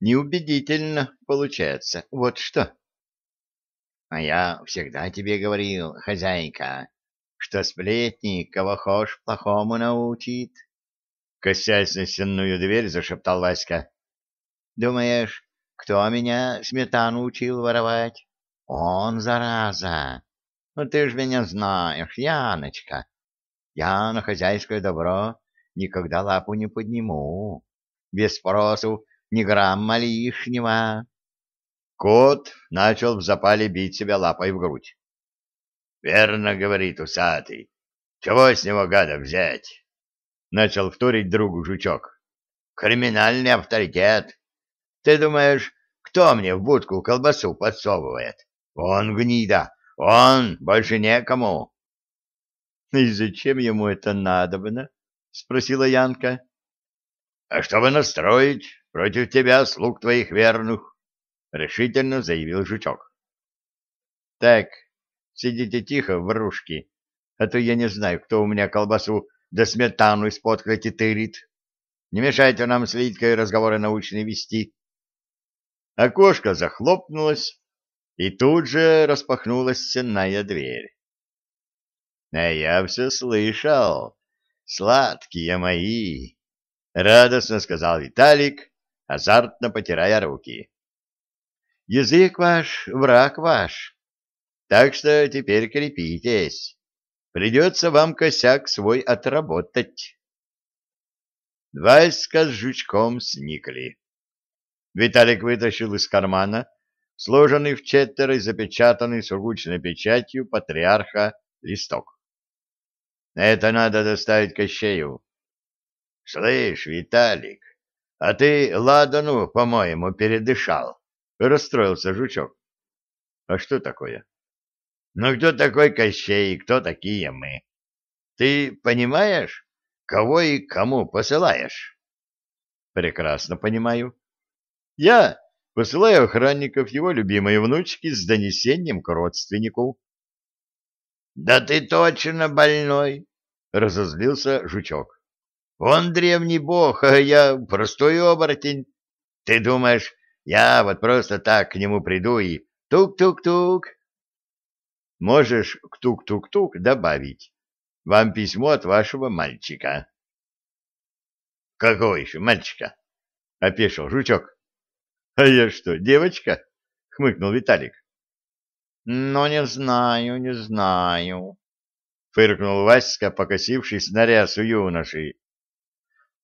неубедительно получается. Вот что. — А я всегда тебе говорил, хозяйка, что сплетни кого хошь плохому научит. Косясь на стенную дверь, зашептал Васька. — Думаешь, кто меня сметану учил воровать? Он, зараза! Ну ты ж меня знаешь, Яночка. Я на хозяйское добро никогда лапу не подниму. Без спросу ни грамма лишнего. Кот начал в запале бить себя лапой в грудь. — Верно, — говорит усатый. — Чего с него, гада, взять? — начал вторить другу жучок. — Криминальный авторитет. Ты думаешь, кто мне в будку колбасу подсовывает? Он гнида, он, больше некому. — И зачем ему это надобно? — спросила Янка. — А чтобы настроить против тебя слуг твоих верных, — решительно заявил жучок. — Так, сидите тихо, врушки, а то я не знаю, кто у меня колбасу да сметану из-под тырит. Не мешайте нам с Лидкой разговоры научные вести. Окошко захлопнулось, и тут же распахнулась сенная дверь. — А я все слышал, сладкие мои, — радостно сказал Виталик, азартно потирая руки. — Язык ваш, враг ваш, так что теперь крепитесь. Придется вам косяк свой отработать. Васька с жучком сникли. Виталик вытащил из кармана сложенный в четверо и запечатанный сургучной печатью патриарха листок. Это надо доставить Кощею. — Слышь, Виталик, а ты ладану, по-моему, передышал, — расстроился жучок. — А что такое? — Ну, кто такой Кощей и кто такие мы? Ты понимаешь, кого и кому посылаешь? — Прекрасно понимаю. Я посылаю охранников его любимой внучки с донесением к родственнику. — Да ты точно больной! — разозлился жучок. — Он древний бог, а я простой оборотень. Ты думаешь, я вот просто так к нему приду и тук-тук-тук? Можешь к тук-тук-тук добавить. Вам письмо от вашего мальчика. — Какого еще мальчика? — опешил жучок. — А я что, девочка? — хмыкнул Виталик. — Ну, не знаю, не знаю, — фыркнул Васька, покосившись на рясу юноши. —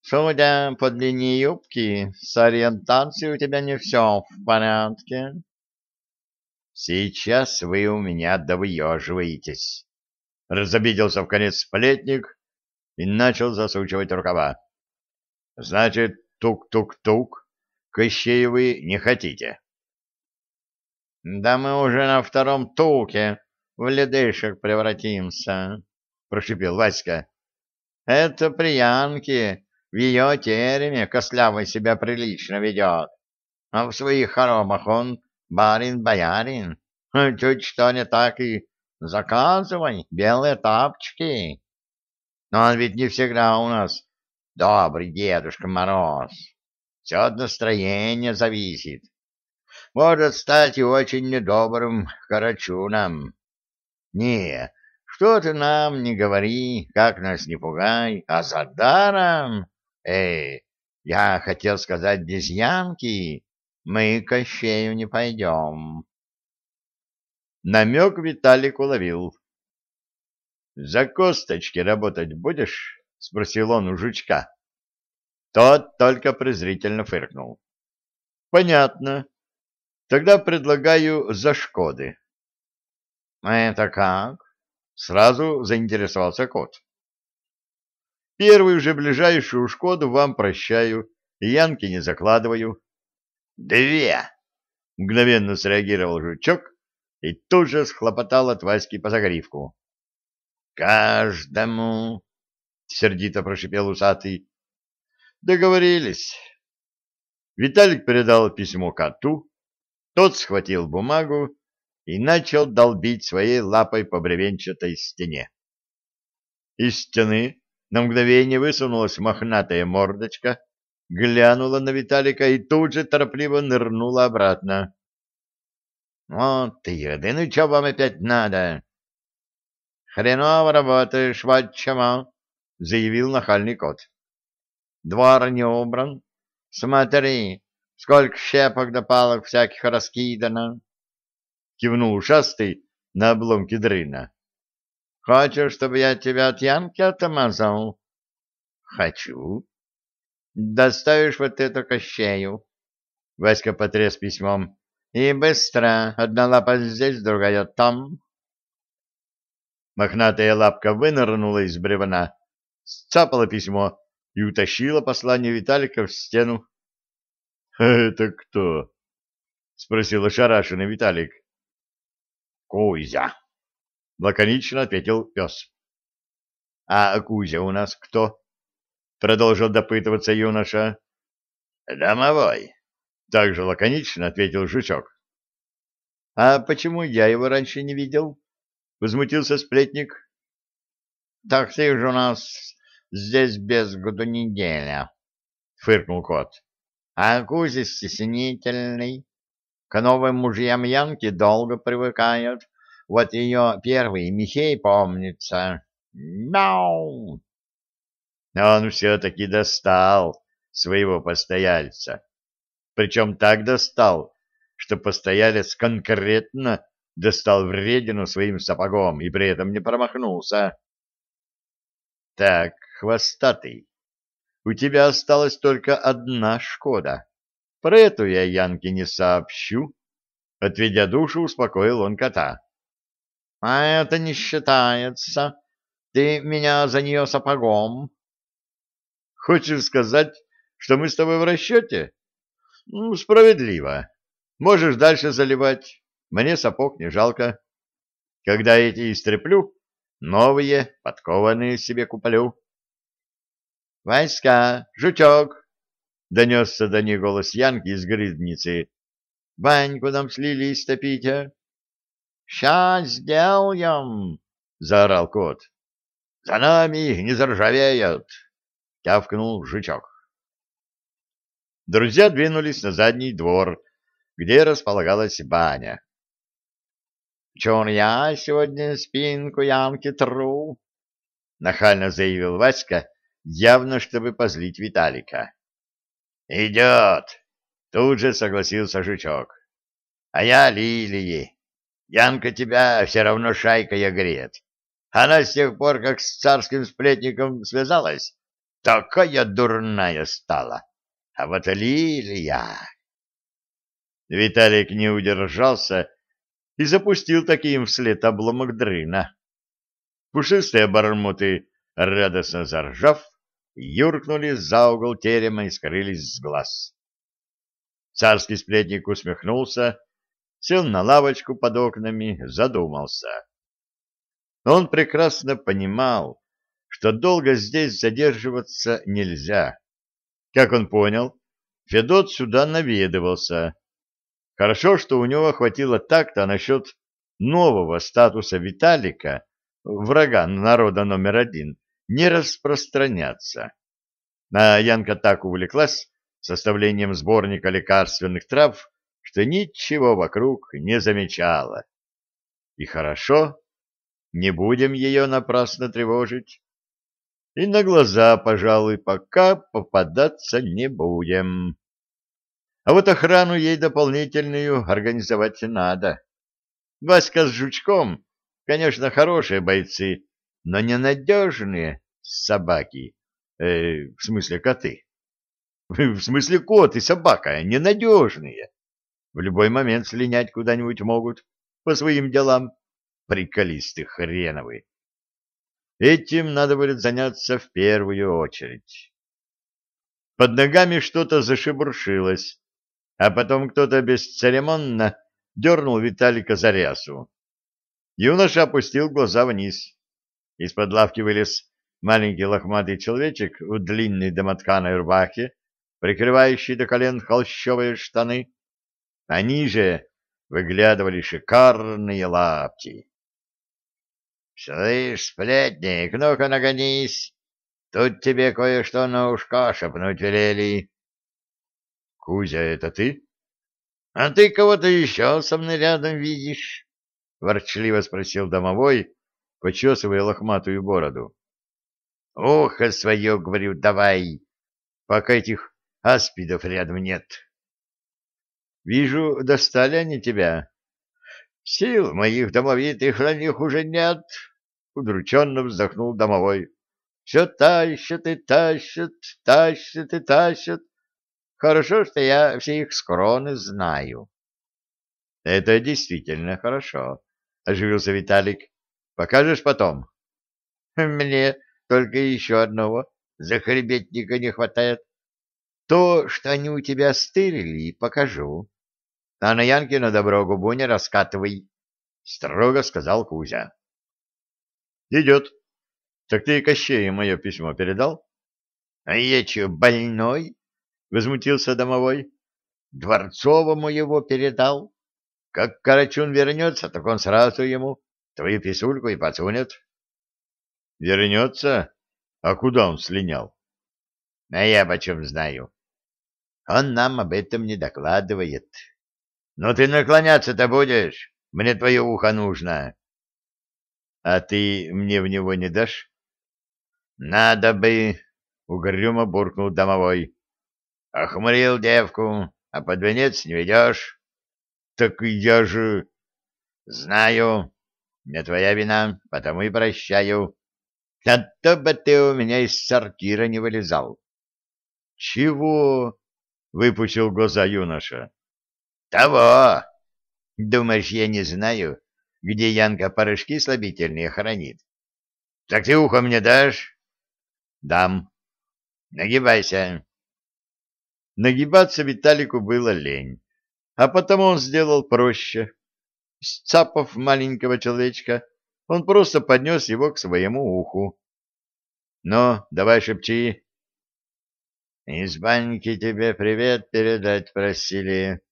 Судя по длине юбки, с ориентацией у тебя не все в порядке. — Сейчас вы у меня довыеживаетесь, — разобиделся в конец сплетник и начал засучивать рукава. — Значит, тук-тук-тук Кощеевы не хотите? — Да мы уже на втором туке в ледышек превратимся, — прошипел Васька. — Это приянки, в ее тереме Кослявый себя прилично ведет, а в своих хоромах он барин-боярин. Чуть что не так и заказывай белые тапочки. Но он ведь не всегда у нас добрый Дедушка Мороз. Все от настроения зависит. Может стать и очень недобрым карачуном. Не, что ты нам не говори, как нас не пугай, а за даром... Эй, я хотел сказать без янки, мы к Кощею не пойдем. Намек Виталик уловил. — За косточки работать будешь? — спросил он у жучка. Тот только презрительно фыркнул. Понятно. Тогда предлагаю за Шкоды. Это как? Сразу заинтересовался кот. Первую же ближайшую Шкоду вам прощаю, и янки не закладываю. Две! Мгновенно среагировал жучок и тут же схлопотал от Васьки по загривку. Каждому! Сердито прошипел усатый. Договорились. Виталик передал письмо коту, тот схватил бумагу и начал долбить своей лапой по бревенчатой стене. Из стены на мгновение высунулась мохнатая мордочка, глянула на Виталика и тут же торопливо нырнула обратно. — Вот ты, да ну что вам опять надо? — Хреново работаешь, вот заявил нахальный кот. — Двор не убран. Смотри, сколько щепок да палок всяких раскидано. Кивнул ушастый на обломки дрына. — Хочешь, чтобы я тебя от ямки отмазал? — Хочу. — Доставишь вот эту кощею. Васька потряс письмом. — И быстро. Одна лапа здесь, другая там. Мохнатая лапка вынырнула из бревна, сцапала письмо и утащила послание Виталика в стену. — Это кто? — спросил ошарашенный Виталик. — Кузя, — лаконично ответил пес. — А Кузя у нас кто? — продолжил допытываться юноша. — Домовой, — также лаконично ответил жучок. — А почему я его раньше не видел? — возмутился сплетник. — Так ты же у нас здесь без году неделя, — фыркнул кот. — А Кузя стеснительный. К новым мужьям Янки долго привыкают. Вот ее первый Михей помнится. Мяу! Он все-таки достал своего постояльца. Причем так достал, что постоялец конкретно достал вредину своим сапогом и при этом не промахнулся. Так, хвостатый, у тебя осталась только одна Шкода. Про эту я Янке не сообщу. Отведя душу, успокоил он кота. — А это не считается. Ты меня за нее сапогом. — Хочешь сказать, что мы с тобой в расчете? — Ну, справедливо. Можешь дальше заливать. Мне сапог не жалко. Когда эти истреплю, новые, подкованные себе куплю. — Васька, жучок! — донесся до них голос Янки из грызницы. — Баньку нам слили истопить, Сейчас сделаем! — заорал кот. — За нами не заржавеют! — тявкнул жучок. Друзья двинулись на задний двор, где располагалась баня. — Чур я сегодня спинку Янки тру? — нахально заявил Васька, явно чтобы позлить Виталика. «Идет!» — тут же согласился Жучок. «А я Лилии. Янка тебя все равно шайкой огрет. Она с тех пор, как с царским сплетником связалась, такая дурная стала. А вот Лилия...» Виталик не удержался и запустил таким вслед обломок дрына. Пушистые обормоты, радостно заржав, юркнули за угол терема и скрылись с глаз. Царский сплетник усмехнулся, сел на лавочку под окнами, задумался. Он прекрасно понимал, что долго здесь задерживаться нельзя. Как он понял, Федот сюда наведывался. Хорошо, что у него хватило такта насчет нового статуса Виталика, врага народа номер один, не распространяться. А Янка так увлеклась составлением сборника лекарственных трав, что ничего вокруг не замечала. И хорошо, не будем ее напрасно тревожить. И на глаза, пожалуй, пока попадаться не будем. А вот охрану ей дополнительную организовать надо. Васька с Жучком, конечно, хорошие бойцы, но ненадежные собаки, э, в смысле коты. В смысле кот и собака, ненадежные. В любой момент слинять куда-нибудь могут по своим делам, приколисты хреновы. Этим надо будет заняться в первую очередь. Под ногами что-то зашебуршилось, а потом кто-то бесцеремонно дернул Виталика за рясу. Юноша опустил глаза вниз. Из-под лавки вылез маленький лохматый человечек в длинной домотканой рубахе, прикрывающей до колен холщовые штаны, а ниже выглядывали шикарные лапти. — Слышь, сплетник, ну-ка нагонись, тут тебе кое-что на ушко шепнуть велели. Кузя, это ты? А ты кого-то еще со мной рядом видишь? Ворчливо спросил домовой, почесывая лохматую бороду. Ухо свое, говорю, давай, пока этих аспидов рядом нет. Вижу, достали они тебя. Сил моих домовитых на них уже нет, удрученно вздохнул домовой. Все тащат и тащат, тащат и тащат. Хорошо, что я все их скроны знаю. — Это действительно хорошо, — оживился Виталик. — Покажешь потом? — Мне только еще одного захребетника не хватает. То, что они у тебя стырили, покажу. А на Янкина добро губу не раскатывай, — строго сказал Кузя. — Идет. Так ты Кощею мое письмо передал? — А я че, больной? — возмутился домовой. — Дворцовому его передал. Как Карачун вернется, так он сразу ему твою писульку и подсунет. — Вернется? А куда он слинял? — А я почем знаю. Он нам об этом не докладывает. Но ты наклоняться-то будешь? Мне твое ухо нужно. — А ты мне в него не дашь? — Надо бы, — угрюмо буркнул домовой. — Охмурил девку, а под венец не ведешь. — Так я же... — Знаю, не твоя вина, потому и прощаю. А то бы ты у меня из сортира не вылезал. — Чего? — выпучил глаза юноша. — Того! Думаешь, я не знаю, где Янка порошки слабительные хранит? — Так ты ухо мне дашь? — Дам. — Нагибайся. Нагибаться Виталику было лень, а потому он сделал проще. Сцапав маленького человечка, он просто поднес его к своему уху. — Ну, давай шепчи. — Из баньки тебе привет передать просили.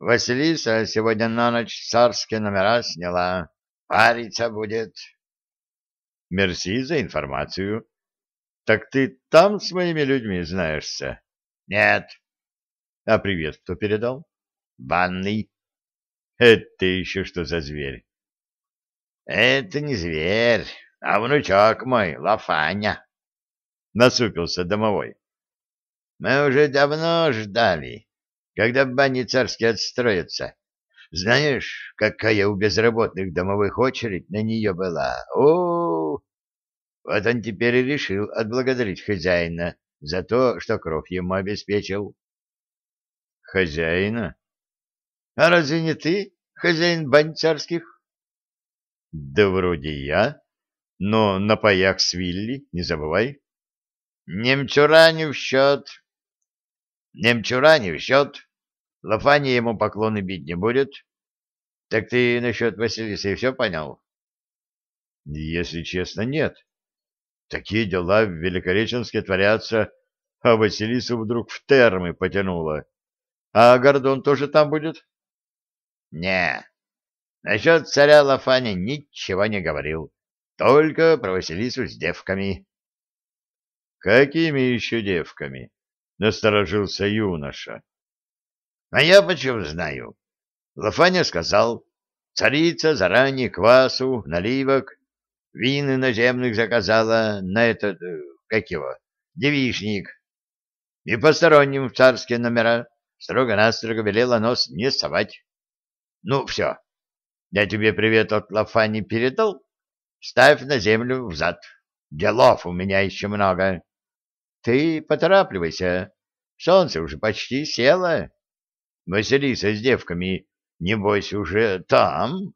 Василиса сегодня на ночь царские номера сняла. Париться будет. — Мерси за информацию. — Так ты там с моими людьми знаешься? — Нет. — А привет кто передал? — Банный. — Это еще что за зверь? — Это не зверь, а внучок мой, Лафаня. Насупился домовой. — Мы уже давно ждали когда бани царские отстроятся. Знаешь, какая у безработных домовых очередь на нее была? О, Вот он теперь и решил отблагодарить хозяина за то, что кровь ему обеспечил. Хозяина? А разве не ты хозяин бань царских? Да вроде я, но на паях с Вилли, не забывай. Немчура не в счет. Немчура не в счет. Лафания ему поклоны бить не будет. Так ты насчет Василисы все понял? Если честно, нет. Такие дела в Великореченске творятся, а Василису вдруг в термы потянуло. А Гордон тоже там будет? Не. Насчет царя Лафани ничего не говорил. Только про Василису с девками. Какими еще девками? Насторожился юноша. А я почем знаю? Лафаня сказал, царица заранее квасу, наливок, вины наземных заказала на этот, э, как его, девишник. И посторонним в царские номера строго-настрого велела нос не совать. Ну, все. Я тебе привет от Лафани передал. Ставь на землю взад. Делов у меня еще много. Ты поторапливайся. Солнце уже почти село. Василиса с девками, небось, уже там?